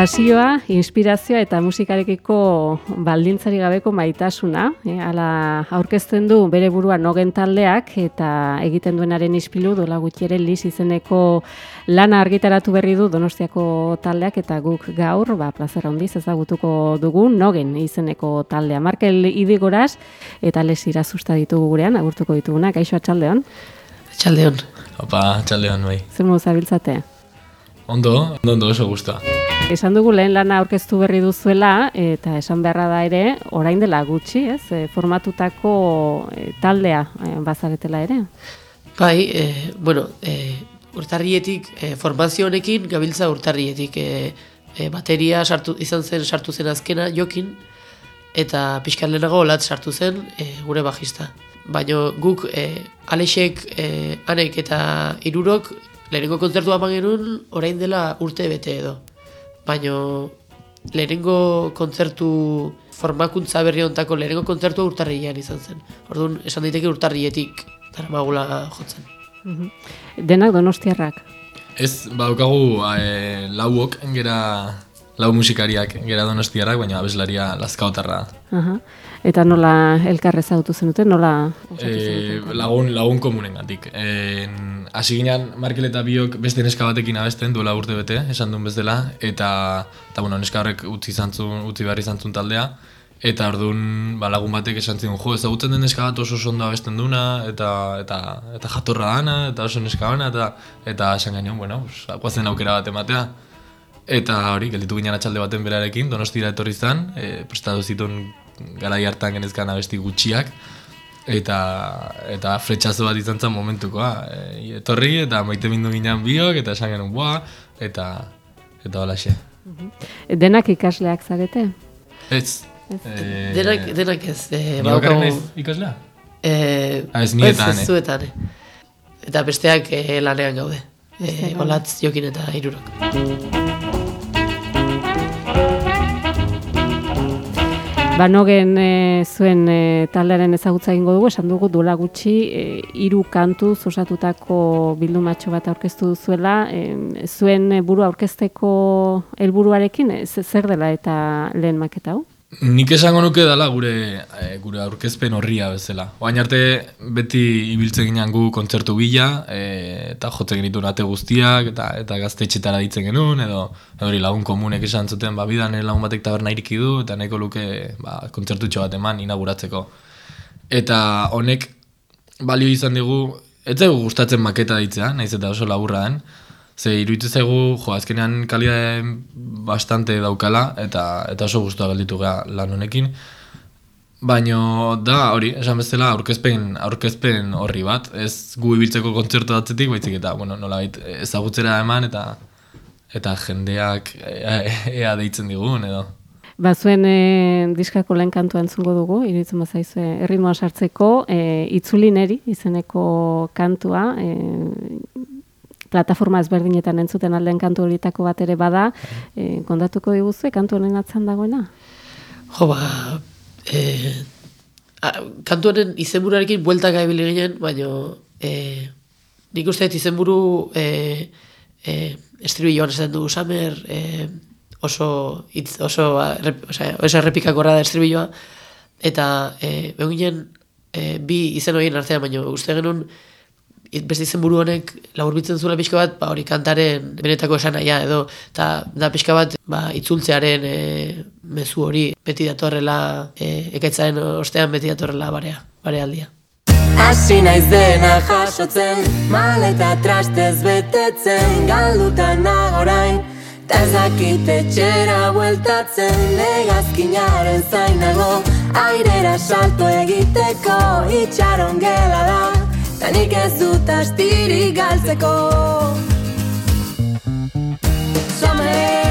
Pasioa, inspirazioa eta musikarekiko baldintzari gabeko maitasuna. E, ala aurkezten du bere burua nogen taldeak eta egiten duenaren ispilu dola gutxiere liz izeneko lana argitaratu berri du donostiako taldeak eta guk gaur, ba, plazera hondiz ezagutuko dugu nogen izeneko taldea. Markel idigoraz eta les irazusta ditugu gurean, agurtuko dituguna, gaixo atxaldeon. Atxaldeon. Opa, atxaldeon bai. Zer zabiltzate? Ondo, ondo, ondo oso guztua. Esan dugu lehen lana aurkeztu berri duzuela eta esan beharra da ere orain dela gutxi, ez? E, formatutako e, taldea e, bazaretela ere. Bai, e, bueno, e, urtarrietik e, formazio honekin gabiltza urtarrietik e, e, bateria sartu izan zen sartu zen azkena jokin eta pixkan lehenago olat sartu zen e, gure bajista. Baina guk e, Alexek, e, Anek eta Irurok lehenengo kontzertua genuen orain dela urte bete edo baino lehenengo kontzertu formakuntza berri ontako lehenengo kontzertu urtarrilean izan zen. Orduan, esan daiteke urtarrietik dara magula jotzen. Mhm. Denak donostiarrak? Ez, badaukagu e, lauok, gera lau musikariak gera donostiarrak, baina abeslaria lazkaotarra. Uh Eta nola elkarrez autu zenuten, nola e, lagun, lagun komunen gatik. E, Asi ginean, Markel eta biok beste neska batekin abesten duela urte bete, esan duen bezala, eta, eta bueno, neska horrek utzi, zantzun, utzi behar izan taldea, eta orduan ba, lagun batek esan zion, jo, ezagutzen den neska bat oso ondo abesten duna, eta, eta, eta jatorra dana, eta oso neska bana, eta, eta esan gainean, bueno, guazen aukera bat ematea. Eta hori, gelditu ginen atxalde baten berarekin, donostira etorri zan, e, prestatu zituen garai hartan genezkan abesti gutxiak eta eta fretxazo bat izan zen momentukoa. E, etorri eta maite mindu ginen biok eta esan genuen boa eta eta hola xe. Mhm. Denak ikasleak zarete? Ez. E, denak, denak ez e, Nio ez ikaslea? E, ah, ez nietan, ez, zuetan, Eta besteak e, lanean gaude. E, Olatz jokin eta irurok Banogen e, zuen e, taldearen ezagutza egingo dugu, esan dugu duela gutxi e, hiru kantu osatutako bildumatxo bat aurkeztu duzuela, e, zuen buru aurkezteko helburuarekin zer dela eta lehen maketa hau? Nik esango nuke dela gure e, gure aurkezpen horria bezala. Oain arte beti ibiltzen ginen gu kontzertu bila, e, eta jotzen genitu nate guztiak, eta eta gaztetxetara ditzen genuen, edo hori lagun komunek esan zuten, ba, bidan lagun batek taberna iriki du, eta nahiko luke ba, kontzertu bat eman inauguratzeko. Eta honek balio izan digu, ez gustatzen maketa ditzea, naiz eta oso laburra den, Ze iruditu zaigu, jo, azkenean kalidade bastante daukala, eta eta oso guztua galditu gara lan honekin. Baina da, hori, esan bezala, aurkezpen, aurkezpen horri bat, ez gu ibiltzeko kontzertu datzetik, baitzik eta, bueno, nola ezagutzera eman, eta eta jendeak ea, ea deitzen digun, edo. Ba, zuen e, diskako lehen kantua entzungo dugu, iruditzen bazaizu, erritmoa sartzeko, e, itzulineri izeneko kantua, e, plataforma ezberdinetan entzuten alden kantu horietako bat ere bada, e, kondatuko diguzu, kantu honen atzan dagoena? Jo, ba, e, a, kantu honen izenburuarekin bueltak gaibili ginen, baina e, nik uste izenburu e, e, estribilloan esaten du Samer, e, oso, itz, oso, rep, oso, oso errepikakorra da estribilloa, eta e, beginen e, bi izen horien artean, baina uste genuen, beste izen buru honek laburbitzen zuela pixka bat, ba, hori kantaren benetako esan naia edo, eta da pixka bat ba, itzultzearen e, mezu hori beti datorrela, e, ekaitzaren ostean beti datorrela barea, barea aldia. Hasi naiz dena jasotzen, maleta trastez betetzen, galdutan nagorain, eta ez dakite txera bueltatzen, legazkinaren zainago, airera salto egiteko, itxaron gela da, Tanik ez dut astiri galtzeko. Summer,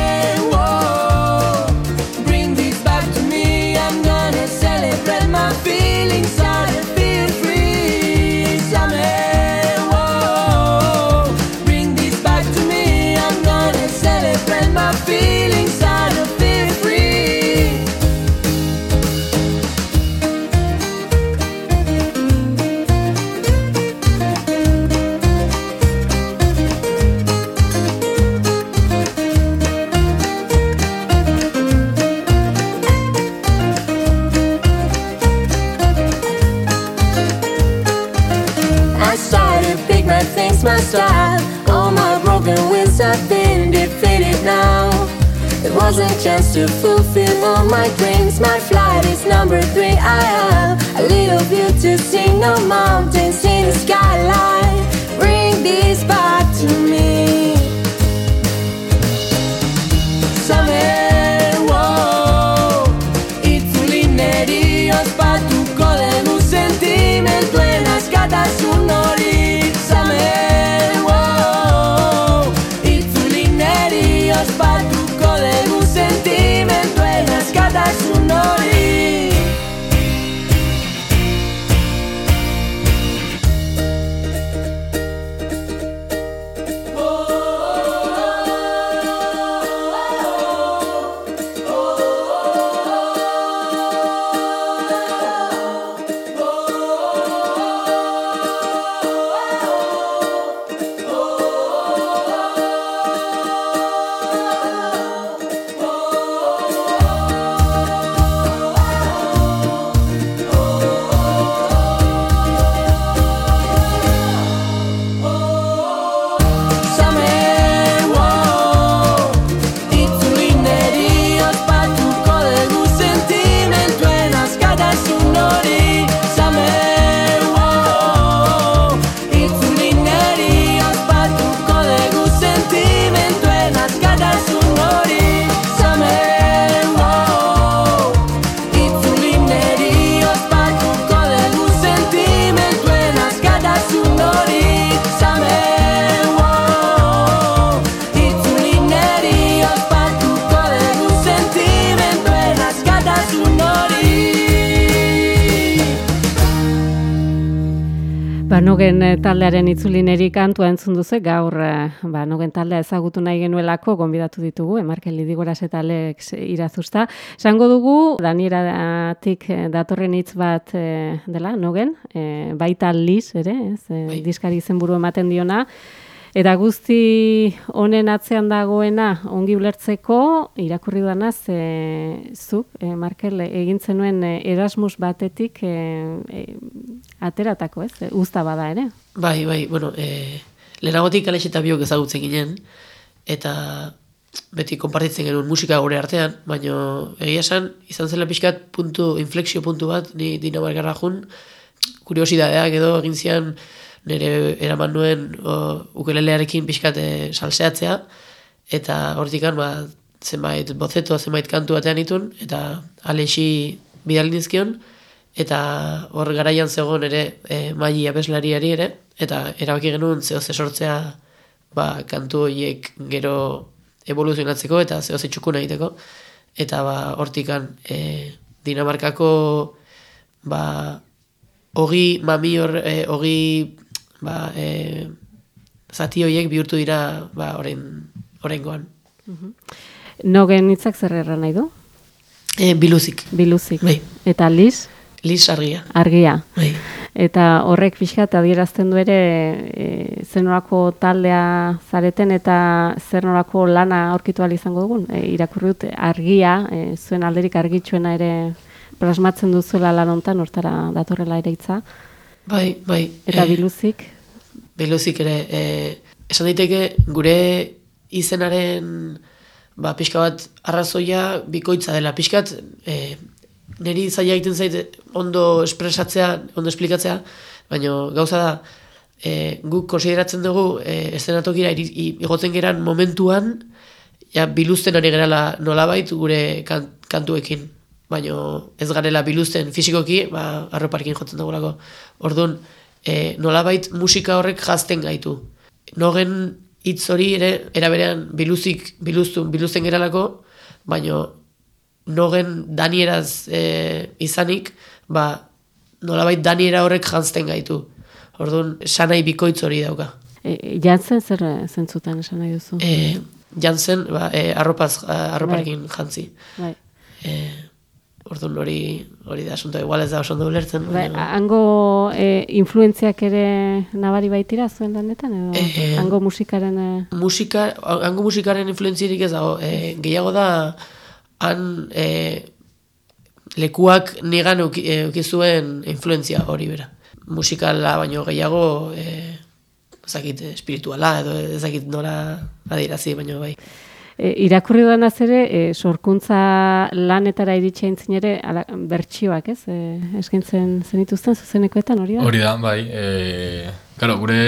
Nogen eh, taldearen itzulineri kantua entzun duzu, gaur eh, ba, nogen taldea ezagutu nahi genuelako gonbidatu ditugu, emarkel lidigoraz eta Alex irazuzta. Esango dugu, Danieratik eh, datorren hitz bat eh, dela, nogen, eh, baita liz, ere, ez, Bai. diskari izenburu ematen diona, Eta guzti honen atzean dagoena ongi ulertzeko irakurri duanaz e, zuk, e, Markel, egin zenuen e, Erasmus batetik e, e, ateratako, ez? Uzta bada ere. Bai, bai, bueno, e, lehenagotik Alex eta biok ezagutzen ginen, eta beti konpartitzen genuen musika gure artean, baina egia esan, izan zela pixkat puntu, inflexio puntu bat, ni dinamarkarra jun, kuriosidadeak edo egin zian nire eraman nuen o, ukelelearekin pixkat e, salseatzea, eta hortikan, ba, zenbait bozeto, zenbait kantu batean itun, eta Alexi bidali nizkion, eta hor garaian zegoen ere e, maili abeslariari ere, eta erabaki genuen zeo ze sortzea ba, kantu horiek gero evoluzionatzeko eta zeo ze txukuna egiteko. Eta ba, hortikan e, Dinamarkako ba, ogi mami hor, e, ogi ba, e, zati horiek bihurtu dira ba, orain, oraingoan. Nogen hitzak zer erran nahi du? E, biluzik, Biluzik. Bai. Eta liz, Liz argia. argia. Bai. Eta horrek pixkat adierazten du ere e, zer nolako taldea zareten eta zer nolako lana aurkitu izango dugun. E, irakurri dut argia, e, zuen alderik argitsuena ere plasmatzen duzuela lan hontan hortara datorrela ere hitza. Bai, bai. Eta Eh, biluzik, Beluzik ere, e, esan daiteke gure izenaren ba, pixka bat arrazoia bikoitza dela. Pixkat, e, niri zaila egiten zait ondo espresatzea, ondo esplikatzea, baina gauza da, e, guk konsideratzen dugu e, i- igotzen geran momentuan, ja, biluzten ari gerala nolabait gure kan, kantuekin. Baina ez garela biluzten fisikoki, ba, arroparekin jotzen dugulako. Orduan, e, nolabait musika horrek jazten gaitu. Nogen hitz hori ere, eraberean biluzik, biluztun, biluzten geralako, baina nogen danieraz e, izanik, ba, nolabait daniera horrek jantzten gaitu. Orduan, sanai bikoitz hori dauka. e, jantzen zer eh, zentzutan esan nahi duzu? E, jantzen, ba, e, arropaz, a- arroparekin jantzi. Bai. E, orduan hori, hori da asunto, igual ez da oso ondo ulertzen. Bai, baina- hango e, influentziak ere nabari baitira zuen lanetan edo Eh, hango musikaren e, musika, hango musikaren influentzirik ez dago, e, gehiago da han e, lekuak negan e, euki zuen influentzia hori bera. Musikala baino gehiago e, ezakit, espirituala, edo ezakit nola adierazi, baina bai. E, irakurri duanaz ere, e, sorkuntza lanetara iritsi aintzin ere, ala, bertsioak, ez? E, eskintzen zenituzten zuzenekoetan hori da? Hori da, bai. E, claro, gure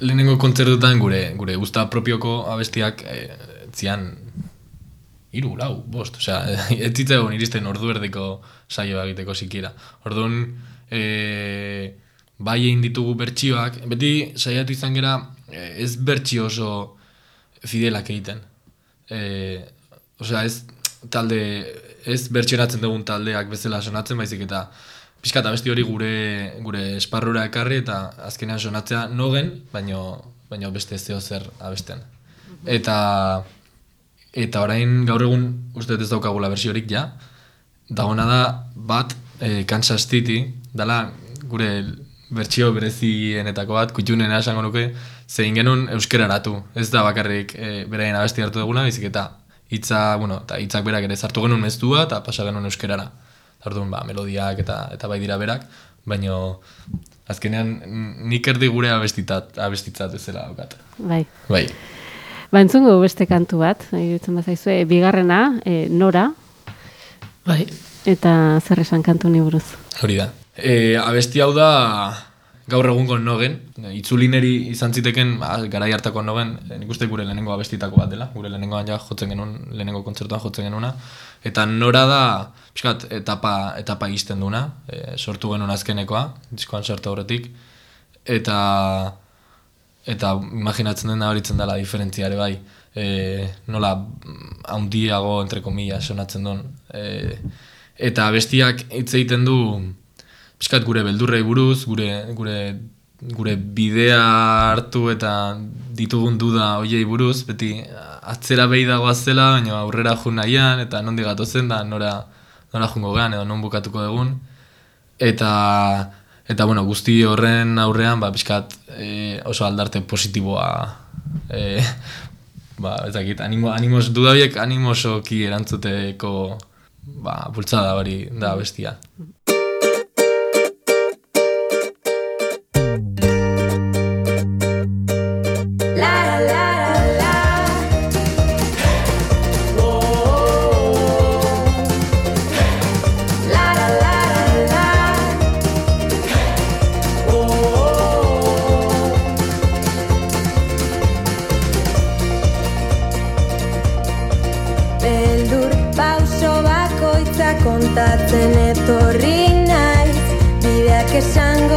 lehenengo kontzertutan gure gure gusta propioko abestiak e, zian hiru, lau, bost. Osea, ez zitzaigun iristen ordu erdiko saioa egiteko sikiera. Orduan, e, bai egin ditugu bertsioak, beti saiatu izan gera e, ez bertsio oso fidelak egiten. E, osea, ez talde, ez bertsionatzen dugun taldeak bezala sonatzen, baizik eta pixka eta besti hori gure, gure esparrura ekarri eta azkenean sonatzea nogen, baino, baino beste zeo zer abesten. Eta, eta orain gaur egun uste ez daukagula bersiorik ja, dagona da bat e, Kansas City, dala gure bertsio berezienetako bat, kutxunena esango nuke, zein genuen euskeraratu. Ez da bakarrik e, beraien abesti hartu duguna, baizik eta hitza, bueno, eta hitzak berak ere sartu genuen meztua eta pasa genuen euskerara. Orduan, ba, melodiak eta eta bai dira berak, baino azkenean nik erdi gure abestitat, abestitzat ezela daukat. Bai. Bai. Ba, entzungo beste kantu bat, iruditzen bazaizu, e, bigarrena, e, Nora, Bai, eta zer esan kantu ni buruz. Hori da. E, abesti hau da gaur egungo nogen, itzulineri izan ziteken ba, garai hartako nogen, nik uste gure lehenengo abestitako bat dela, gure lehenengoan ja jotzen genuen, lehenengo kontzertuan jotzen genuena, eta nora da, pixkat, etapa, etapa izten duna, e, sortu genuen azkenekoa, diskoan sortu horretik, eta eta imaginatzen dena horitzen dela diferentziare bai, e, nola handiago entre komillas sonatzen duen. E, eta bestiak hitz egiten du pixkat gure beldurrei buruz, gure, gure, gure bidea hartu eta ditugun duda hoiei buruz, beti atzera behi dagoa zela, baina aurrera jun nahian, eta nondi gatozen da nora, nora jungo gean, edo non bukatuko dugun. Eta, eta bueno, guzti horren aurrean, ba, pixkat e, oso aldarte positiboa, e, ba, ez dakit, animo, animos, dudabiek animosoki erantzuteko ba, bultzada hori da bestia. 想。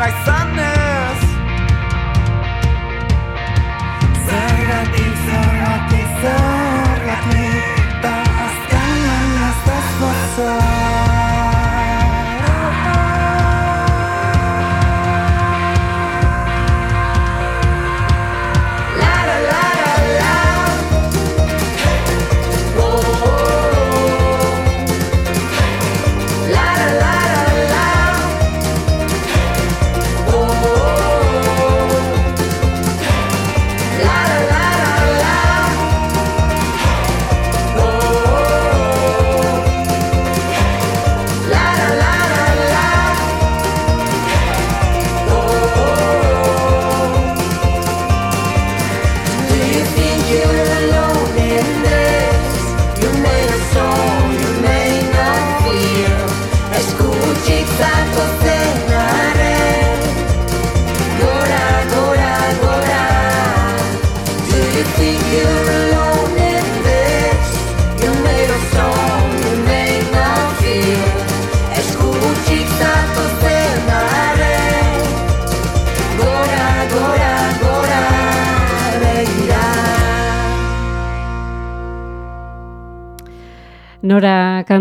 like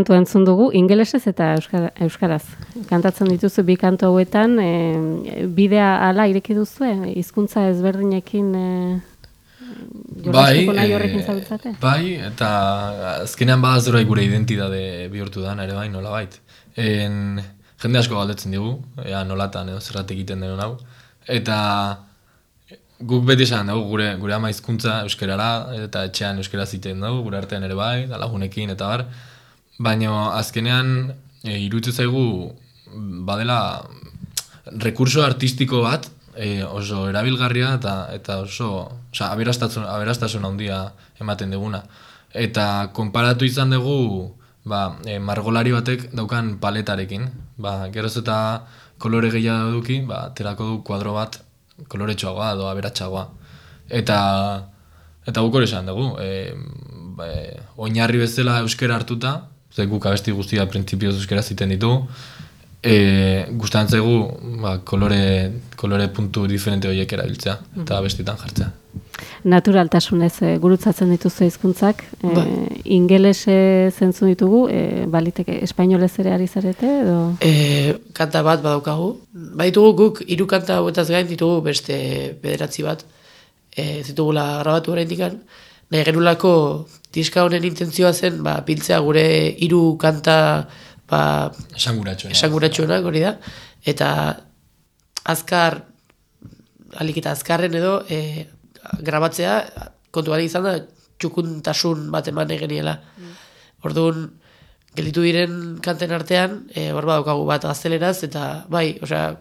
kantu entzun dugu, ingelesez eta euskara, euskaraz. Kantatzen dituzu bi kantu hauetan, e, bidea ala ireki duzu, hizkuntza ezberdinekin e, nahi horrekin eh, zabiltzate? bai, eta azkenean badazura gure identitate bihurtu da, ere bai, nola bait. En, jende asko galdetzen digu, ea nolatan edo zerrat egiten denon hau. Eta guk beti esan dugu gure, gure ama hizkuntza euskerara, eta etxean euskera ziten dugu, gure artean ere bai, da lagunekin eta bar. Baina azkenean e, iruditzen zaigu badela rekurso artistiko bat e, oso erabilgarria eta eta oso, osea, aberastasun aberastasun handia ematen duguna. Eta konparatu izan dugu ba, e, margolari batek daukan paletarekin. Ba, geroz eta kolore gehiago duki, ba, terako du kuadro bat koloretsuagoa edo aberatsagoa. Eta eta guk hori esan dugu, e, ba, oinarri bezala euskera hartuta, ze guk abesti guztia printzipioz euskera ziten ditu, e, gustatzen zaigu ba, kolore, kolore puntu diferente horiek erabiltzea eta abestitan jartzea. Naturaltasunez e, gurutzatzen dituzu hizkuntzak, e, Bai. ingelese zentzun ditugu, e, baliteke espainolez ere ari zarete, edo... E, kanta bat badaukagu. Baditugu guk hiru kanta hauetaz gain ditugu beste bederatzi bat. E, zitugula grabatu oraindik Nahi genulako diska honen intentzioa zen ba, biltzea gure hiru kanta ba, Esanguratsuena. esanguratsuenak hori da. Eta azkar, alik eta azkarren edo, e, grabatzea, kontu gari izan da, txukuntasun bat eman nahi geniela. Orduan, gelitu diren kanten artean, e, hor badaukagu bat gazteleraz, eta bai, osea,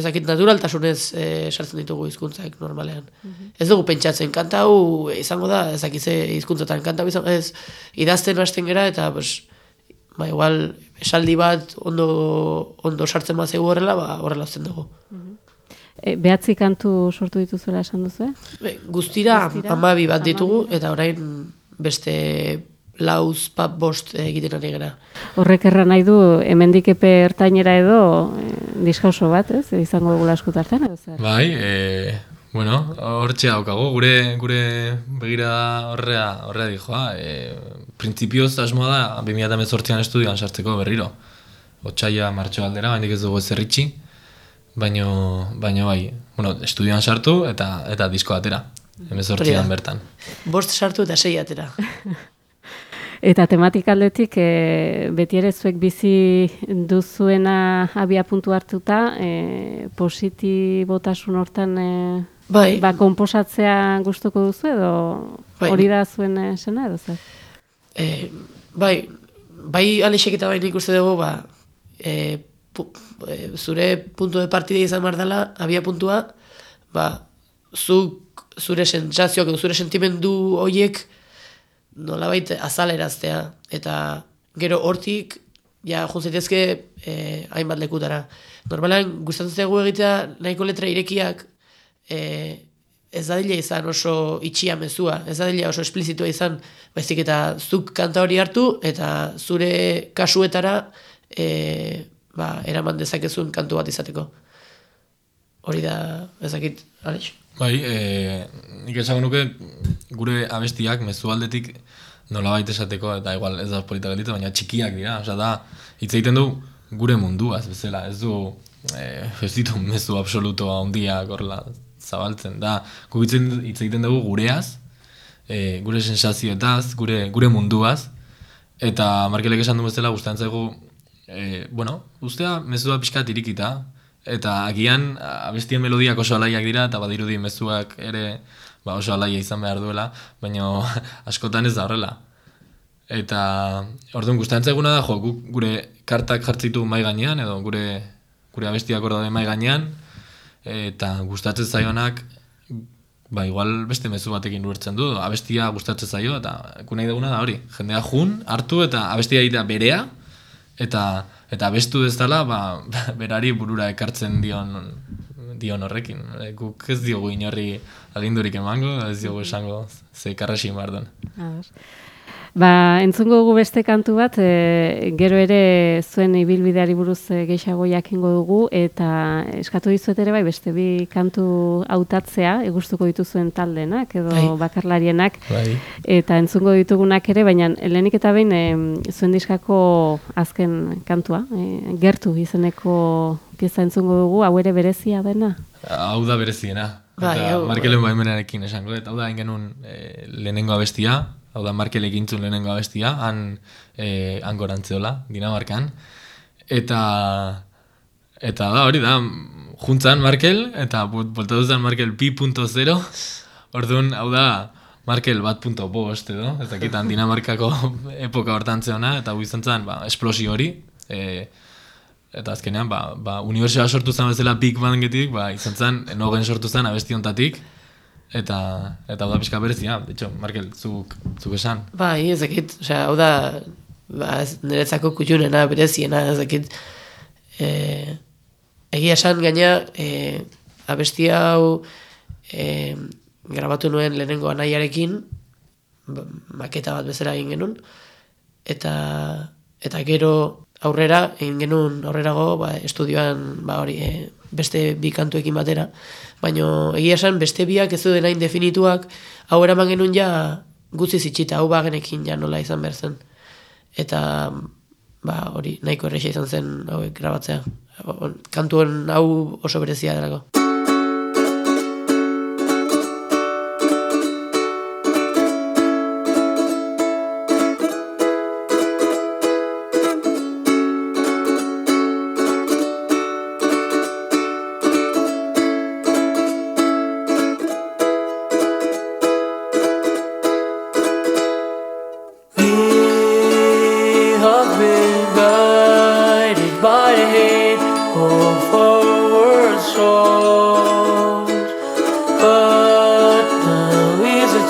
ezakit naturaltasunez e, sartzen ditugu hizkuntzak normalean. Ez dugu pentsatzen, kanta hau izango da, ezakit ze hizkuntzatan kanta izango, ez idazten hasten gera, eta pues, ba, igual, esaldi bat ondo, ondo sartzen bat zegu horrela, ba, horrela azten dugu. E, behatzi kantu sortu dituzuela esan duzu, eh? Be, guztira, Guztira, amabi bat ditugu, eta orain beste lauz, pap, bost egiten ari gara. Horrek erran nahi du, hemendik epe ertainera edo e, diska oso bat, ez? Izango dugula eskutartean, edo zer? Bai, e, bueno, hortxe daukago, gure, gure begira horrea, horrea dijoa. E, Printzipioz asmoa da, 2018an estudioan sartzeko berriro. Otsaia martxo aldera, baindik ez dugu ez zerritxi. Baino, baino bai, bueno, estudioan sartu eta eta disko atera. Hemezortzian bertan. Bost sartu eta sei atera. Eta tematik aldetik, e, beti ere zuek bizi duzuena abia puntu hartuta, e, positibotasun hortan e, Bai, ba, konposatzea gustuko duzu edo Bai. hori da zuen eh, esena edo zer? e, bai, bai Alexek eta bai nik uste dugu, ba, e, pu, e, zure puntu de partida izan behar dela, abia puntua, ba, zuk, zure sentsazioak edo zure sentimendu hoiek nolabait azaleraztea eta gero hortik ja juntzaitezke eh, hainbat lekutara. Normalean gustatzen zaigu egitea nahiko letra irekiak eh, ez dadila izan oso itxia mezua, ez dadila oso esplizitua izan, baizik eta zuk kanta hori hartu eta zure kasuetara eh, ba, eraman dezakezun kantu bat izateko. Hori da, ezakit, Alex? Bai, e, nik esango nuke gure abestiak mezu aldetik nolabait esateko, eta igual ez da polita gelditzen, baina txikiak dira, osea da, hitz egiten du gure munduaz bezala, ez du, e, ez ditu mezu absolutoa handiak horrela zabaltzen, da, guk hitz egiten dugu gureaz, e, gure sensazioetaz, gure, gure munduaz, eta Markelek esan du bezala gustatzen zaigu, e, bueno, ustea mezua pixkat irikita, eta agian abestien melodiak oso alaiak dira, eta badirudi mezuak ere ba, oso alaia izan behar duela, baina askotan ez da horrela. Eta orduan gustatzen zaiguna da, jo, gure kartak jartzitu mai gainean, edo gure, gure abestiak hor daude mai gainean, eta gustatzen zaionak ba, igual beste mezu batekin ulertzen du, abestia gustatzen zaio, eta gu nahi duguna da hori, jendea jun, hartu, eta abestia egitea berea, eta eta abestu ez dela, ba, berari burura ekartzen dion dion horrekin. E, guk ez diogu inorri agindurik emango, ez diogu esango ze karrasi behar duen. Ados. Ba, entzungo dugu beste kantu bat, e, gero ere zuen ibilbideari buruz e, gehiago jakingo dugu, eta eskatu dizuet ere bai beste bi kantu hautatzea, egustuko dituzuen taldenak, edo Bai. bakarlarienak, Bai. eta entzungo ditugunak ere, baina lehenik eta behin e, zuen diskako azken kantua, e, gertu izeneko pieza entzungo dugu, hau ere berezia dena. Hau da bereziena. Bai, Eta hau- Markelen baimenarekin esango, eta hau da genuen e, lehenengo abestia, hau da Markel egintzun lehenengo abestia, han, e, han gorantzeola, Dinamarkan. Eta, eta da, hori da, juntzan Markel, eta voltatu zen Markel pi.0, orduan, hau da, Markel bat punto bost edo, ez dakitan Dinamarkako epoka hortan zeona, eta hu izan zen, ba, esplosio hori, e, Eta azkenean, ba, ba, unibertsioa sortu zen bezala Big Bangetik, ba, izan zen, enogen sortu zen abesti hontatik, eta, eta da pixka berezia, hecho, Markel, zuk, zuk esan. Bai, ez dakit, osea, hau da, ba, niretzako kutxunena, bereziena, ez dakit, e, egia esan gaina, e, abesti hau e, grabatu nuen lehenengo anaiarekin, ba, maketa bat bezala egin genuen, eta, eta gero aurrera, egin genuen aurrerago, ba, estudioan, ba, hori, e, beste bi kantuekin batera, baino egia esan beste biak ez zeuden hain definituak, hau eraman genuen ja gutxi zitxita, hau bagenekin ja nola izan behar zen. Eta, ba, hori, nahiko erresa izan zen hauek grabatzea. Kantuen hau oso berezia delako.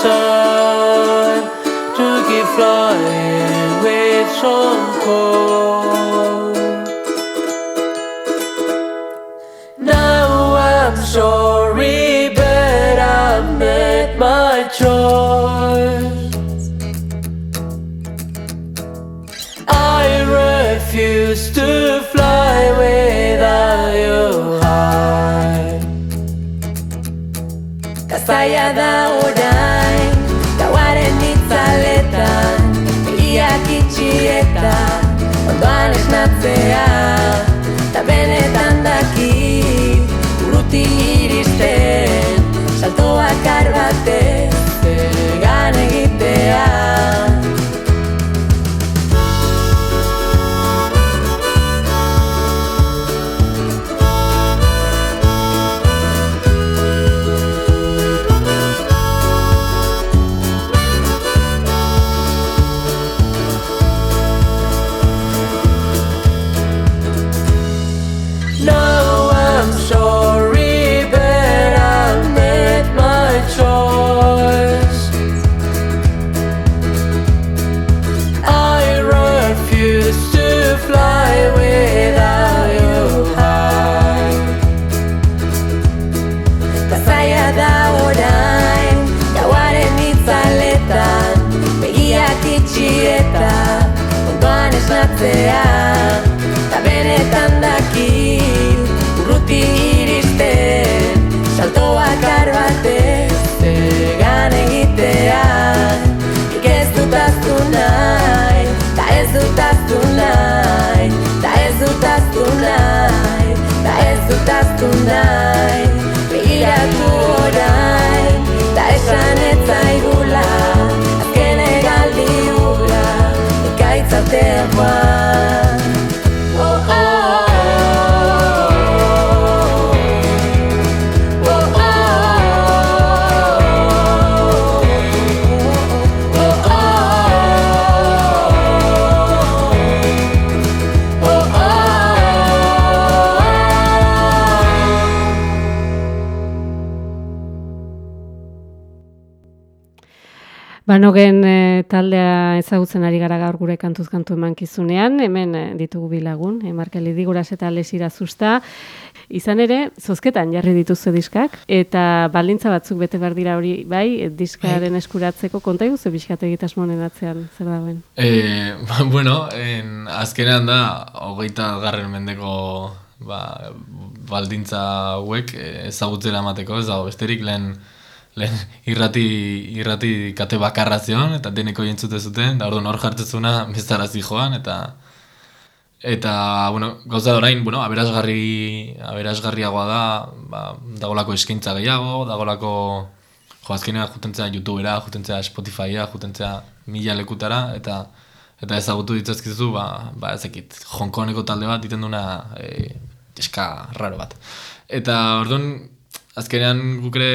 Time to keep flying with some call. Now I'm sorry, but I made my choice. te la terre. Banogen e, taldea ezagutzen ari gara gaur gure kantuz kantu emankizunean, hemen e, ditugu bilagun, e, Markeli Diguras eta Lesira Zusta. Izan ere, zozketan jarri dituzue diskak, eta baldintza batzuk bete behar dira hori, bai, diskaren eskuratzeko, konta iguzu bizkat egitasmonen atzean, zer dagoen? E, ba, bueno, en, azkenean da, hogeita garren mendeko ba, baldintza hauek ezagutzera emateko, ez dago besterik lehen lehen irrati, irrati kate bakarra zion, eta deneko jentzute zuten, da orduan hor jartzezuna bezarazi joan, eta eta, bueno, gauza orain, bueno, aberasgarri, aberasgarriagoa da, ba, dagolako eskaintza gehiago, dagolako, jo, azkenean jutentzea YouTubera, jutentzea Spotifyra, jutentzea mila lekutara, eta eta ezagutu ditzazkizu, ba, ba ezekit, Hongkoneko talde bat, iten duna e, eska raro bat. Eta, orduan, azkenean guk ere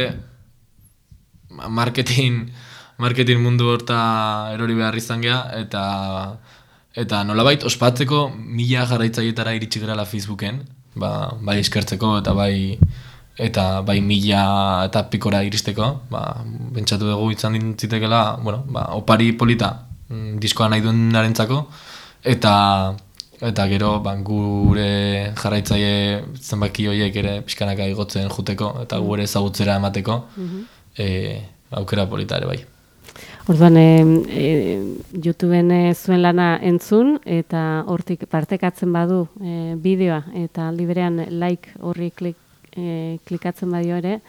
marketing marketing mundu horta erori behar izan geha, eta eta nolabait ospatzeko mila jarraitzaietara iritsi gerala Facebooken, ba, bai eskertzeko eta bai eta bai mila eta pikora iristeko, ba, bentsatu dugu izan dintzitekela, bueno, ba, opari polita mm, diskoa nahi duen narentzako, eta eta gero ba, gure jarraitzaile zenbaki horiek ere pixkanaka igotzen juteko, eta gure ezagutzera emateko, e, aukera polita ere bai. Orduan, e, e, YouTubeen e, zuen lana entzun, eta hortik partekatzen badu e, bideoa, eta aldi berean like horri klik, e, klikatzen badio ere,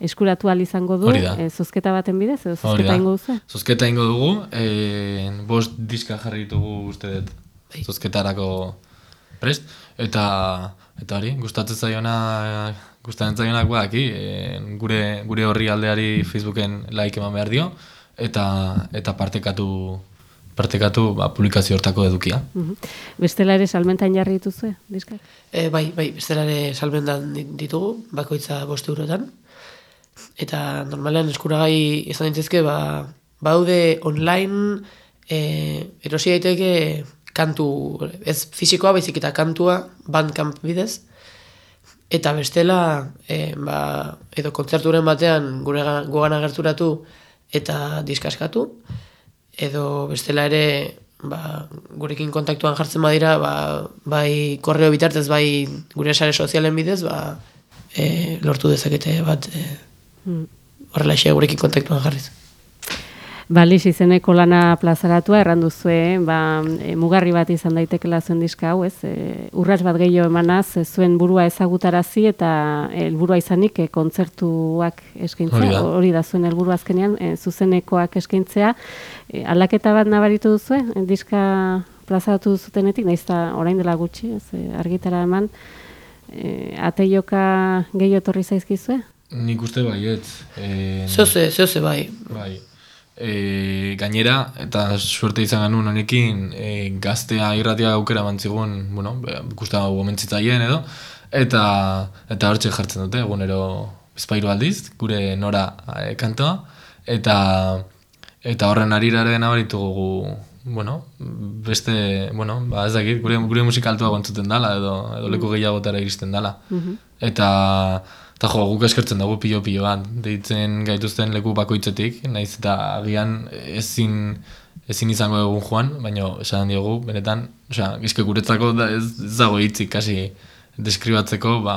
eskuratu izango du, e, zozketa baten bidez, edo zozketa ingo duzu? Zozketa ingo dugu, e, bost diska jarri ditugu uste dut zozketarako prest, eta eta hori, gustatzen zaiona gustatzen zaionak badaki, e, gure gure horri aldeari Facebooken like eman behar dio eta eta partekatu partekatu ba, publikazio hortako edukia. Bestela ere salmentan jarri dituzue, diskak? E, bai, bai, bestela ere salmendan di- ditugu, bakoitza bost eurotan. Eta normalean eskuragai izan daitezke, ba, baude online e, erosi daiteke kantu, ez fisikoa, baizik eta kantua, bandcamp bidez. Eta bestela, e, ba, edo kontzerturen batean gure ga- gugan agerturatu eta diskaskatu, edo bestela ere ba, gurekin kontaktuan jartzen badira, ba, bai korreo bitartez, bai gure sare sozialen bidez, ba, e, lortu dezakete bat e, horrela gurekin kontaktuan jarriz. Balis izeneko lana plazaratua erran duzue, ba, e, mugarri bat izan daitekela zuen diska hau, ez? E, urrats bat gehiago emanaz, e, zuen burua ezagutarazi eta helburua izanik e, kontzertuak eskaintzea, Hori da. hori da zuen helburu azkenean, e, zuzenekoak eskaintzea. E, aldaketa bat nabaritu duzue, e, diska plazaratu duzutenetik, nahiz eta orain dela gutxi, ez, e, argitara eman, e, ateioka gehiago etorri zaizkizue? Nik uste baiet. E, Zeoze, zeoze bai. Bai. E, gainera, eta suerte izan genuen honekin, e, gaztea irratia aukera mantzigun, bueno, ikusten hau gomentzitzaien edo, eta eta hortxe jartzen dute, egunero espairu aldiz, gure nora e, kantoa, eta eta horren ariraren nabaritu gugu, bueno, beste, bueno, ba ez dakit, gure, gure musika altua gontzuten dala, edo, edo leku gehiagotara iristen dala. Eta, eta jo, guk eskertzen dugu pilo-pilo bat, deitzen gaituzten leku bakoitzetik, naiz eta agian ezin, ezin izango egun joan, baina esan diogu, benetan, osea, gizke guretzako da ez, ez dago hitzik kasi deskribatzeko, ba,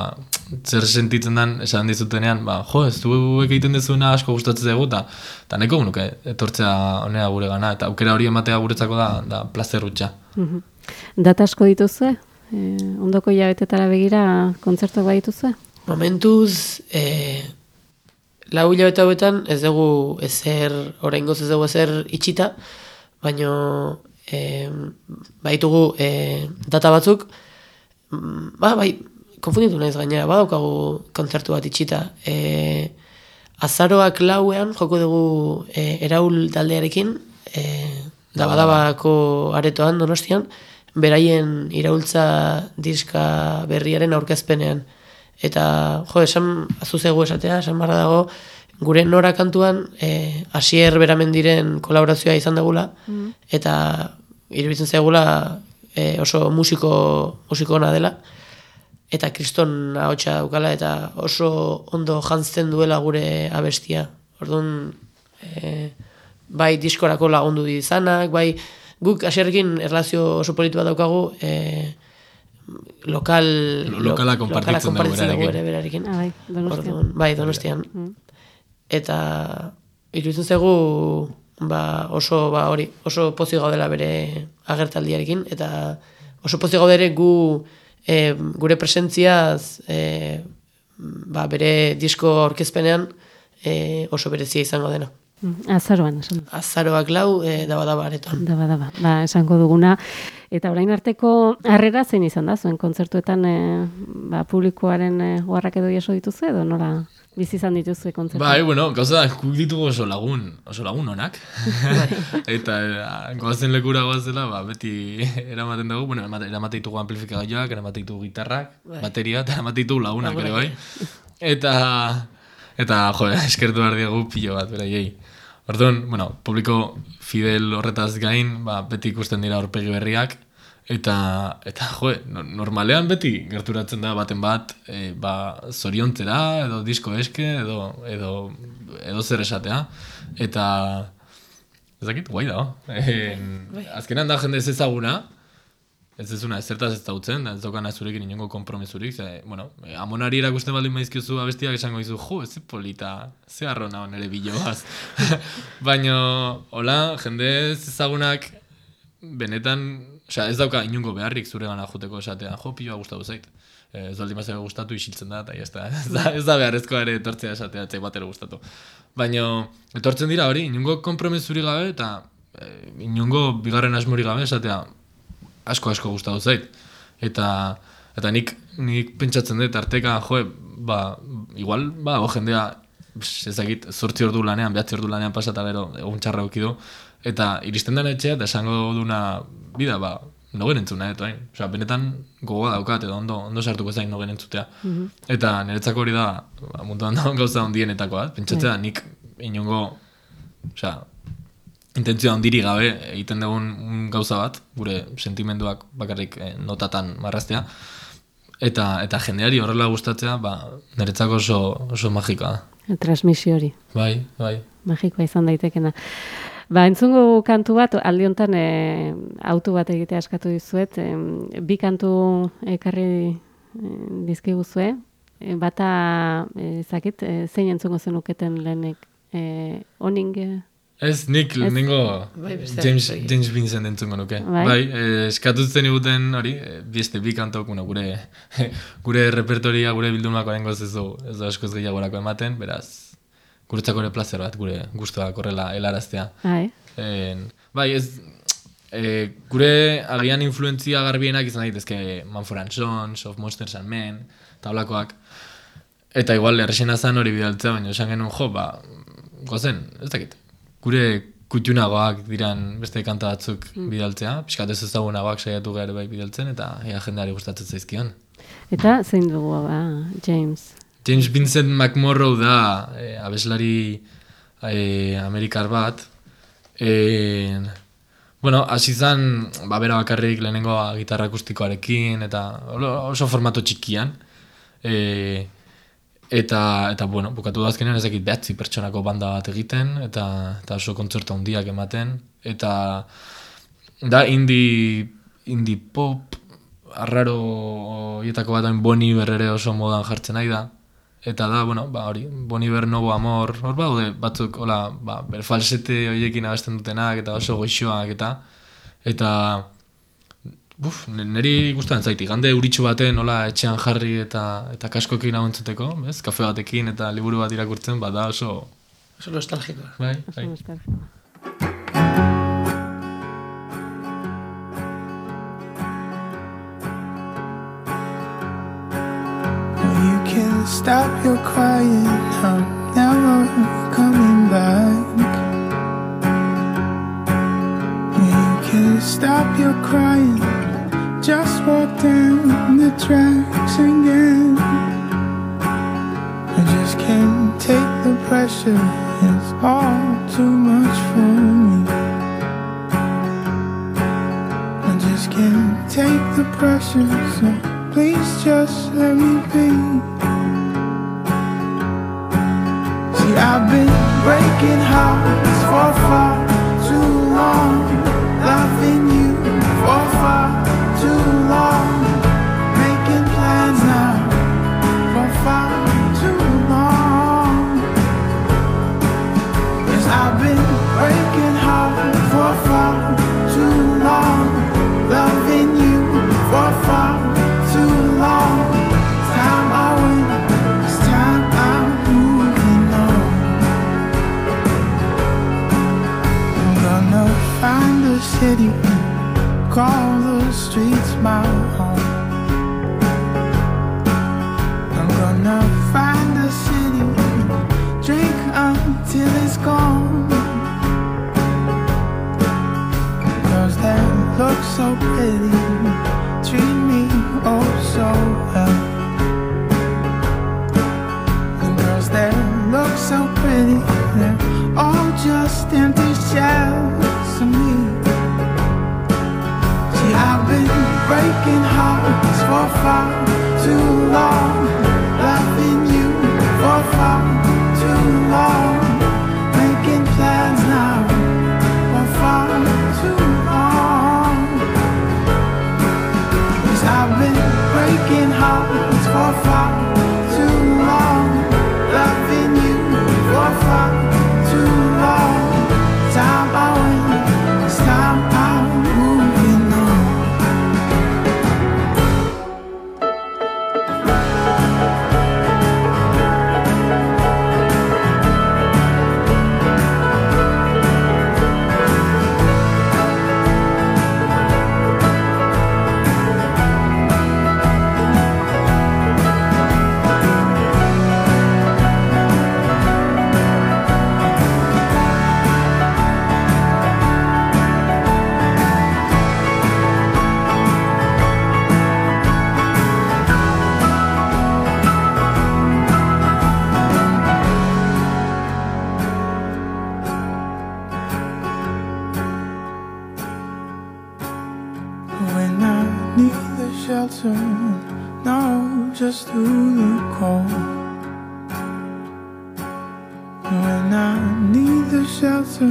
zer sentitzen den esan dizutenean, ba, jo, ez du egiten dezuna asko gustatzen dugu, eta eta neko nuke etortzea honea gure gana, eta aukera hori ematea guretzako da, da plazer hutsa. Mhm. Data asko dituzue? E, ondoko hilabetetara begira kontzertuak badituzue? Momentuz, e, lau hilabete hauetan ez dugu ezer, oraingoz ez dugu ezer itxita, baino e, baitugu e, data batzuk, mm, ba, bai, konfunditu naiz gainera, badaukagu kontzertu bat itxita. E, azaroak lauean joko dugu e, eraul taldearekin, e, dabadabako aretoan donostian, beraien iraultza diska berriaren aurkezpenean. Eta, jo, esan, azuzegu esatea, esan barra dago, gure nora kantuan, e, asier beramendiren kolaborazioa izan dagula, eta iruditzen zaigula e, oso musiko, musiko ona dela, eta kriston ahotsa daukala, eta oso ondo jantzten duela gure abestia. Orduan, e, bai diskorako lagundu izanak, bai guk asierrekin erlazio oso politu bat daukagu, e, lokal... Lo- lokala konpartitzen dugu konpartitzen dugu berarekin. ere berarekin. Ah, bai, Donostian. Orduan, bai, donostian. Eta iruditzen zaigu ba, oso ba, hori, oso pozik gaudela bere agertaldiarekin eta oso pozik gaude ere gu e, gure presentziaz e, ba, bere disko aurkezpenean e, oso berezia izango dena. Mm, Azaroan, esan. Azaroak lau e, daba daba areton. Daba, daba, ba, esango duguna. Eta orain arteko harrera zein izan da, zuen kontzertuetan e, ba, publikoaren e, edo jaso dituzu edo nola bizi izan dituzue kontzertu? Bai, bueno, gauza da, guk ditugu oso lagun, oso lagun onak. eta eh, goazen lekura goazela, ba, beti eramaten dugu, bueno, eramaten ditugu amplifikagaiak, eramaten ditugu gitarrak, bateria, eta eramaten ditugu lagunak ere bai. Eta, eta jo, eskertu behar diegu pilo bat, beraiei. Orduan, bueno, publiko fidel horretaz gain, ba, beti ikusten dira aurpegi berriak, eta, eta jo, no- normalean beti gerturatzen da baten bat, e, ba, zoriontzera, edo disko eske, edo, edo, edo zer esatea, eta, ez dakit, guai da, en, azkenan da jende ez ezaguna, ez ezuna ezertaz ez dautzen, da ez daukana zurekin inongo kompromesurik, ze, bueno, eh, amonari erakusten baldin maizkiozu abestiak esango dizu, jo, ez polita, ze arrona nere biloaz. Baina, hola, jende ez ezagunak, benetan, osea, ez dauka inongo beharrik zure gana joteko esatea, jo, piloa gustatu zait. Eh, Ez baldin bazera gustatu isiltzen da, eta. Ez da, ez da beharrezkoa ere etortzea esatea, etzai bat ere gustatu. Baina, etortzen dira hori, inongo kompromesuri gabe, eta eh, inongo bigarren asmori gabe esatea, asko asko gustatu zait. Eta eta nik nik pentsatzen dut arteka jo, ba, igual ba o jendea ez dakit 8 ordu lanean, 9 ordu lanean pasata gero egun txarra eduki du eta iristen den etxea eta esango duna bida ba nogen entzuna eta hain. Osea, benetan gogoa daukat edo ondo ondo sartuko zain nogen entzutea. Eta niretzako hori da ba, munduan dagoen gauza hondienetakoa, pentsatzea nik inongo osea, intentzio handiri gabe egiten dugun un gauza bat, gure sentimenduak bakarrik eh, notatan marraztea, eta eta jendeari horrela gustatzea, ba, niretzako oso, oso magikoa da. Transmisio hori. Bai, bai. magikoa izan daitekena. Ba, entzungo kantu bat, aldi honetan e, auto bat egitea askatu dizuet, em, bi kantu ekarri e, dizkiguzue, e, bata, e, zakit, e, zein entzungo zenuketen lehenek, e, oning, e, Ez, nik lehenengo Bai, James, arrazoi. James Vincent entzungo nuke. Bai? Bai, eh, eskatutzen iguten hori, eh, beste bi kantok, bueno, gure, gure repertoria, gure bildumako arengoz ez du, ez du askoz gehiagorako ematen, beraz, guretzako ere placer bat, gure gustuak horrela helaraztea. eh? En, bai, ez, e, gure agian influentzia garbienak izan daitezke Manford and Sons, of Monsters and Men, tablakoak. Eta igual errexena zen hori bidaltzea, baina esan genuen jo, ba, gozen, ez dakit. Gure kutxunagoak diran beste kanta batzuk bidaltzea, pixkat ez ezagunagoak saiatu gara bai bidaltzen, eta ea jendeari gustatzen zaizkion. Eta zein dugu, ba, James? James Vincent McMorrow da e, abeslari e, amerikar bat. E, bueno, hasi zen, ba, bera bakarrik lehenengo gitarra akustikoarekin, eta oso formato txikian. E, eta, eta, bueno, bukatu da azkenean ez dakit behatzi pertsonako banda bat egiten, eta, eta oso kontzertu handiak ematen. Eta da indie, indie pop, arraro horietako bat hain Bon Iver ere oso modan jartzen nahi da. Eta da, bueno, ba, hori, Bon Iver Novo Amor, hor baude batzuk, hola, ba, falsete horiekin abesten dutenak, eta oso goixoak, eta, eta, Uf, niri gustatzen zaiti, gande euritxu baten nola etxean jarri eta eta kaskoekin hau entzuteko, bez? Kafe batekin eta liburu bat irakurtzen, bada oso... Oso nostalgikoa. Bai, bai. You can stop your crying, I'm never coming back. You can stop your crying, just walk down the tracks again. I just can't take the pressure, it's all too much for me. I just can't take the pressure, so please just let me be. See, I've been breaking hearts for far breaking for far too long. Loving you for far too long. It's time I went, it's time I'm moving on. I'm gonna find a city, call the streets my home. I'm gonna find a city, drink until it's gone. Look so pretty, treat me oh so well. And girls that look so pretty, they're all just empty shells of me. See, I've been breaking hearts for far too long, for fun. Shelter, know just to call. When I need the shelter,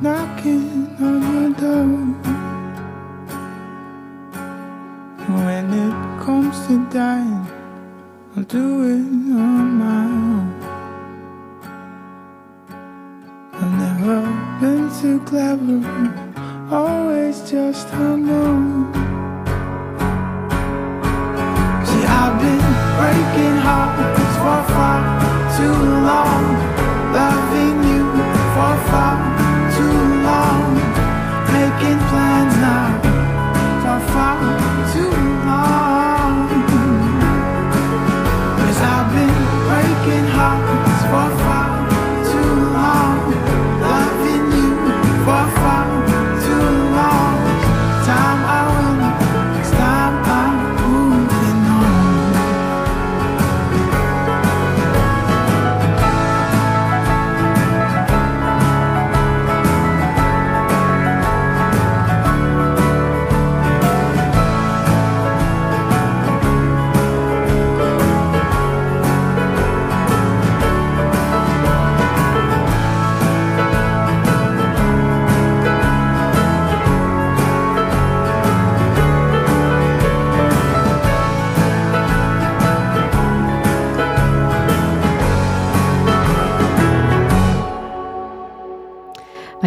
knocking on your door. When it comes to dying, I'll do it on my own. I've never been too clever, always just unknown. Breaking hearts for far too long,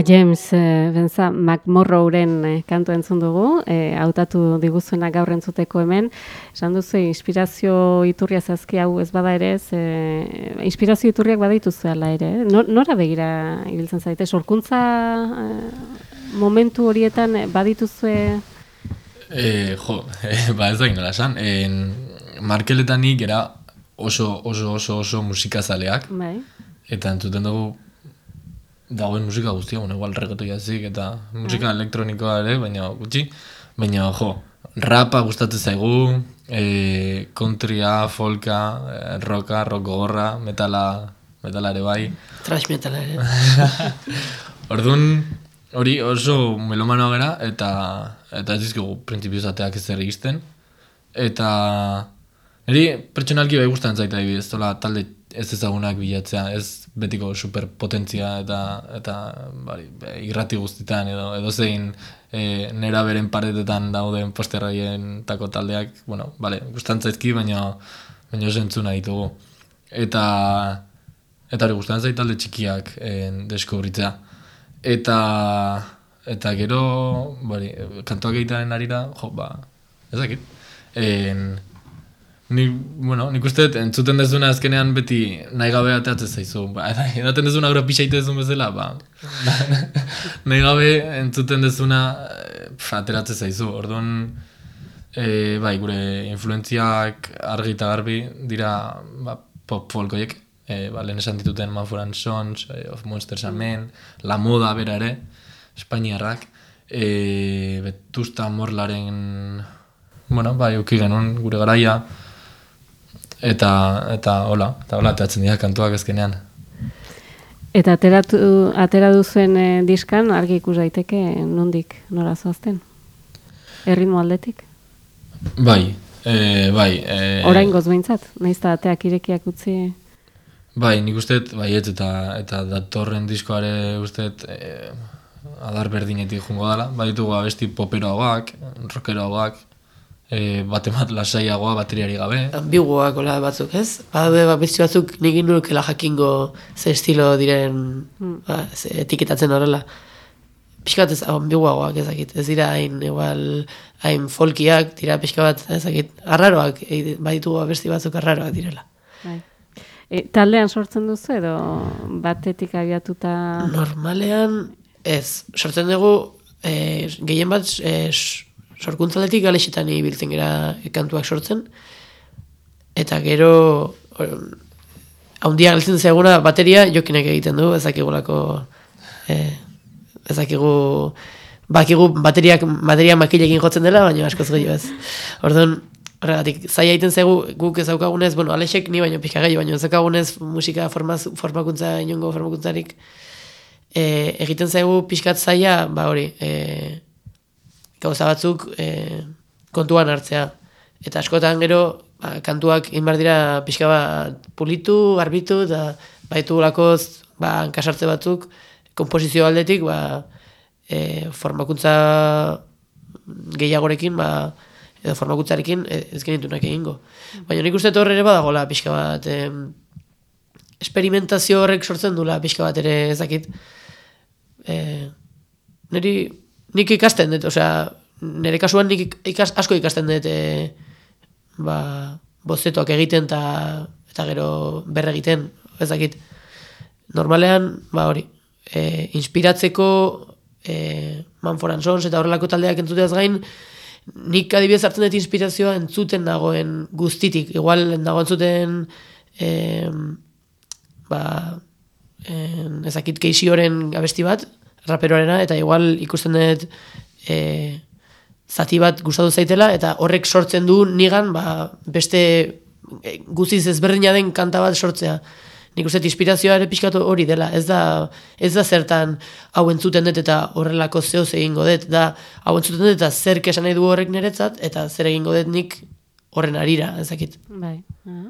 James, e, benza, McMorrowren e, kantu entzun dugu, e, hautatu diguzuena gaur entzuteko hemen. Esan duzu, inspirazio iturria zazki hau ez bada ere, e, inspirazio iturriak badituzu ala ere. eh? Nor- Nora begira ibiltzen zaite? Sorkuntza e, momentu horietan e, badituzue... E, jo, ba ez da nola esan. En, Markeletan nik era oso, oso, oso, oso musikazaleak. Bai, Eta entzuten dugu dagoen musika guztia, bueno, igual reggaeto jazik eta musika elektronikoa ere, baina gutxi. Baina, jo, rapa gustatzen zaigu, e, countrya, folka, e, rocka, rock gogorra, metala, metala ere bai. Trash metal ere. Orduan, hori oso melomanoa gara, eta eta ez dizkigu printzipiozateak ez zer egisten. Eta niri pertsonalki bai gustatzen zaita adibidez, tola talde ez ezagunak bilatzea, ez betiko superpotentzia eta eta bari, irrati guztitan edo edo zein e, nera beren paretetan dauden posterraien tako taldeak, bueno, vale, gustatzen zaizki, baina baina oso entzuna ditugu. Eta eta hori gustatzen zait talde txikiak en, deskubritzea. eta eta gero, bari, kantuak egitearen arira, jo, ba, ez dakit. En, ni, bueno, nik uste entzuten dezuna azkenean beti nahi gabe ateatzen zaizu. Ba, edaten dezuna gero pixaite dezun bezala, ba, nahi gabe entzuten dezuna eh, ateratzen zaizu. Orduan, e, bai, gure influentziak argi eta garbi dira ba, pop folk horiek. E, ba, lehen esan dituten Manford and Sons, eh, Of Monsters and Men, La Moda bera ere, Espainiarrak, e, Betusta Morlaren, bueno, bai, uki genuen gure garaia, eta, eta hola, eta hola, atatzen dira kantuak ezkenean. Eta ateratu, atera duzuen e, diskan argi ikus daiteke nondik nora zoazten? Erritmo aldetik? Bai, e, bai. E, Orain goz behintzat, nahiz eta ateak irekiak utzi... Bai, nik uste dut, bai, ez, eta, eta datorren diskoare uste dut, e, adar berdinetik jungo dela. Bai ditugu abesti poperoagoak, rockeroagoak, e, bate bat lasaiagoa bateriari gabe. ambiguoak ola batzuk, ez? Badaude ba, beste batzuk nik nukela jakingo ze estilo diren ba, ze etiketatzen horrela. Pixkat ez ambiguagoak ezakit, ez dira hain igual hain folkiak, dira pixka bat ezakit, arraroak, e, baditugu abesti batzuk arraroak direla. Bai. E, taldean sortzen duzu edo batetik abiatuta... Normalean, ez, sortzen dugu, e, gehien bat, e, sorkuntzaletik galexetan ibiltzen gara kantuak sortzen, eta gero, haundia galtzen zeguna bateria jokinek egiten du, ezakigulako, e, ezakigu, bakigu bateriak, bateria makilekin jotzen dela, baina askoz gehiago ez. Orduan, horregatik, zaila egiten zegu, guk ez daukagunez, bueno, Alexek ni baino pixka gehiago, baino ez daukagunez musika formaz, formakuntza, inongo formakuntzarik, e, egiten zaigu pixkat zaila, ba hori, e, gauza batzuk e, kontuan hartzea. Eta askotan gero, ba, kantuak inbar dira pixka bat pulitu, garbitu, eta baitu lakoz, ba, hankasartze batzuk, komposizio aldetik, ba, e, formakuntza gehiagorekin, ba, edo formakuntzarekin e, ez genitunak egingo. Baina nik uste hor ere badagola pixka bat, em, esperimentazio horrek sortzen dula pixka bat ere ezakit. E, niri, nik ikasten dut, osea, nire kasuan nik ik- ikas, asko ikasten dut e, ba, bozetoak egiten eta eta gero berre egiten, ezakit. Normalean, ba hori, e, inspiratzeko e, Manford and Sons eta horrelako taldeak entzuteaz gain, nik adibidez hartzen dut inspirazioa entzuten dagoen guztitik. Igual dago entzuten e, ba, en, ezakit keixioren abesti bat, raperoarena, eta igual ikusten dut e, zati bat gustatu zaitela, eta horrek sortzen du nigan ba, beste e, guztiz ezberdina den kanta bat sortzea. Nik uste inspirazioa ere pixkatu hori dela, ez da, ez da zertan hau entzuten dut eta horrelako zehoz egingo dut, da hau entzuten dut eta zer kesan nahi du horrek niretzat, eta zer egingo dut nik horren arira, ezakit. Bai. aha.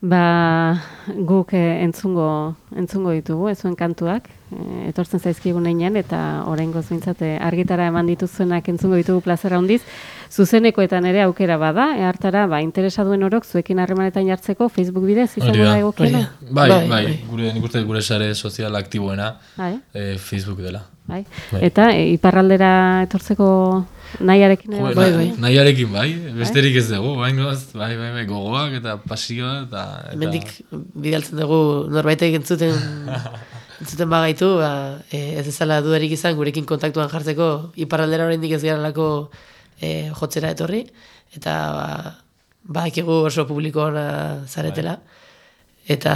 Ba, guk eh, entzungo, entzungo ditugu, ez zuen kantuak, eh, etortzen zaizkigun einean, eta oraingoz behintzat eh, argitara eman dituzuenak entzungo ditugu plazera handiz, zuzenekoetan ere aukera bada, e hartara, ba, interesa duen orok zuekin harremanetan jartzeko Facebook bidez, izango da. egokiena? Bai, Bai, bai, bai. gure, nik uste gure sare sozial aktiboena Bai, e, Facebook dela. bai. Bai. Eta e, iparraldera etortzeko nahiarekin ere Jo, bai, na- bai. Nahiarekin bai, besterik ez dugu, bai, bai, bai, bai, gogoak eta pasioa eta... eta Hemendik bidaltzen dugu norbaitek entzuten entzuten bagaitu, ba, e, ez ezala dudarik izan gurekin kontaktuan jartzeko iparraldera oraindik ez garelako e, jotzera etorri eta ba, badakigu oso publiko ona zaretela eta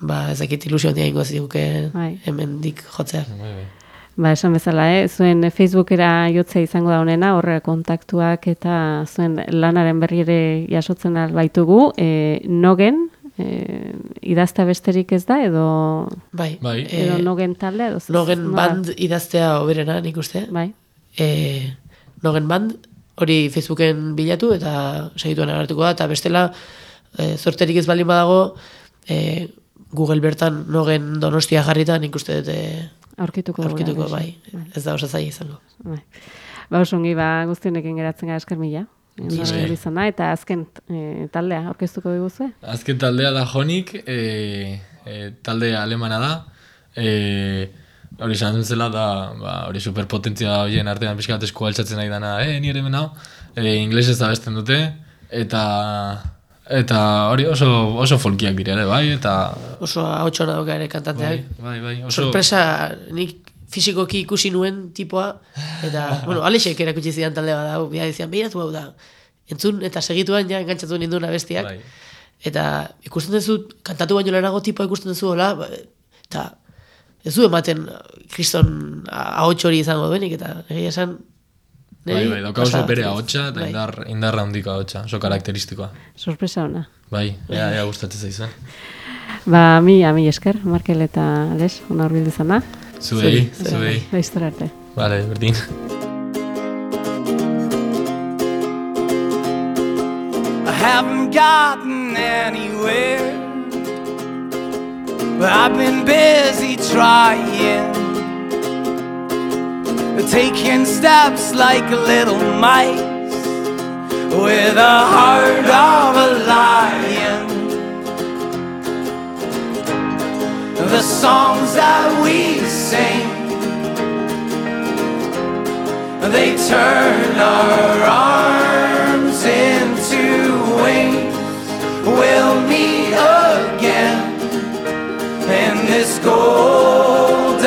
ba, ez dakit ilusio handia ingo ziguke Bai. hemendik jotzea. Bai, bai. Ba, esan bezala, eh? zuen Facebookera jotzea izango da honena, horre kontaktuak eta zuen lanaren berri ere jasotzen albaitugu. E, nogen, e, idazta besterik ez da, edo, Bai, Bai. e, edo nogen talde, edo... nogen band idaztea hoberena nik uste. Bai, e, nogen band, hori Facebooken bilatu eta segituen agertuko da, eta bestela e, zorterik ez baldin badago e, Google bertan nogen donostia jarrita nik uste dut e, aurkituko aurkituko gauza. bai, ez da oso zaila izango. Bai. Ba, oso ongi, ba, guztionekin geratzen gara esker mila. Izan da, eta azken e, taldea aurkeztuko diguzue. Azken taldea da Jonik, e, e, talde alemana da, e, hori esan zela da, ba, hori superpotentzia horien artean pixka bat esku altxatzen nahi dana, eh, nire hemen hau, e, inglesez abesten dute, eta eta hori oso, oso folkiak dira ere, bai, eta Oso ahotsa dauka ere kantanteak. bai, bai, oso, Sorpresa, nik fizikoki ikusi nuen tipoa, eta, bueno, Alexek erakutsi zidan talde bat hau, bia dizian, behiratu hau da, entzun eta segituan ja engantzatu ninduen abestiak, bai. eta ikusten duzu, kantatu baino lehenago tipoa ikusten duzu, hola, ba, eta ez du ematen kriston ahots hori izango duenik, eta egia esan, Bai, niri bai, dauka oso bere ahotsa eta bai. indar, indarra handiko ahotsa, oso karakteristikoa. Sorpresa ona. Bai, ea, ea gustatzen zaizuen. Ba, mi, ami esker, Markel eta Les, ona horbildu zana. Zuei, zuei. Laiztor arte. Vale, berdin. I haven't gotten anywhere. But I've been busy trying. Taking steps like little mice with a heart of a lion. The songs that we sing, they turn our arms into wings. We'll meet again in this golden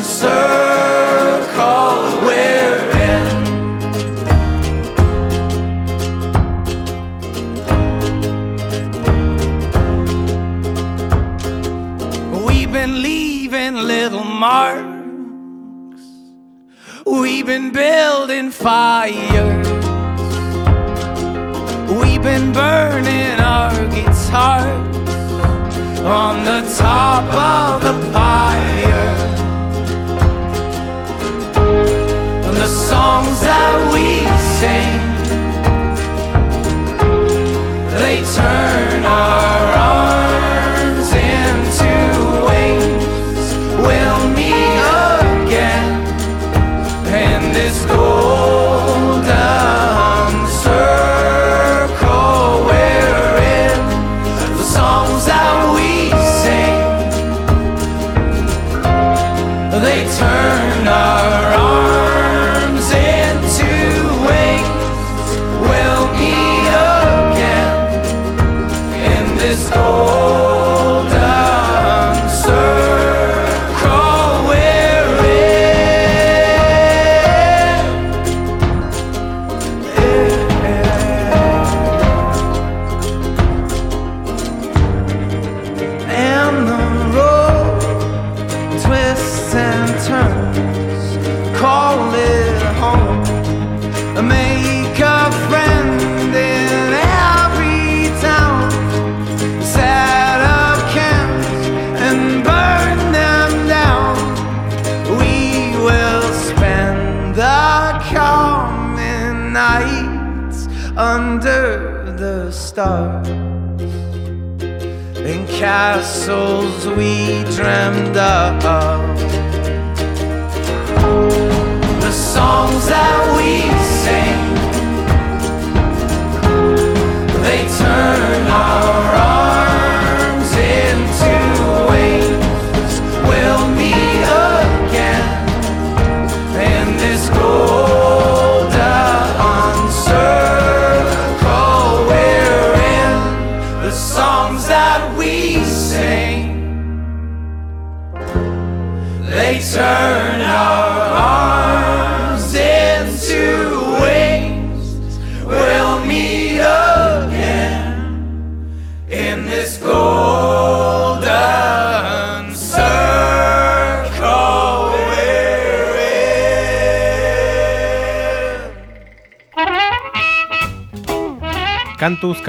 circle we're in. We've been leaving little marks. We've been building fires. We've been burning our guitars on the top of the pyre. And the songs that we sing,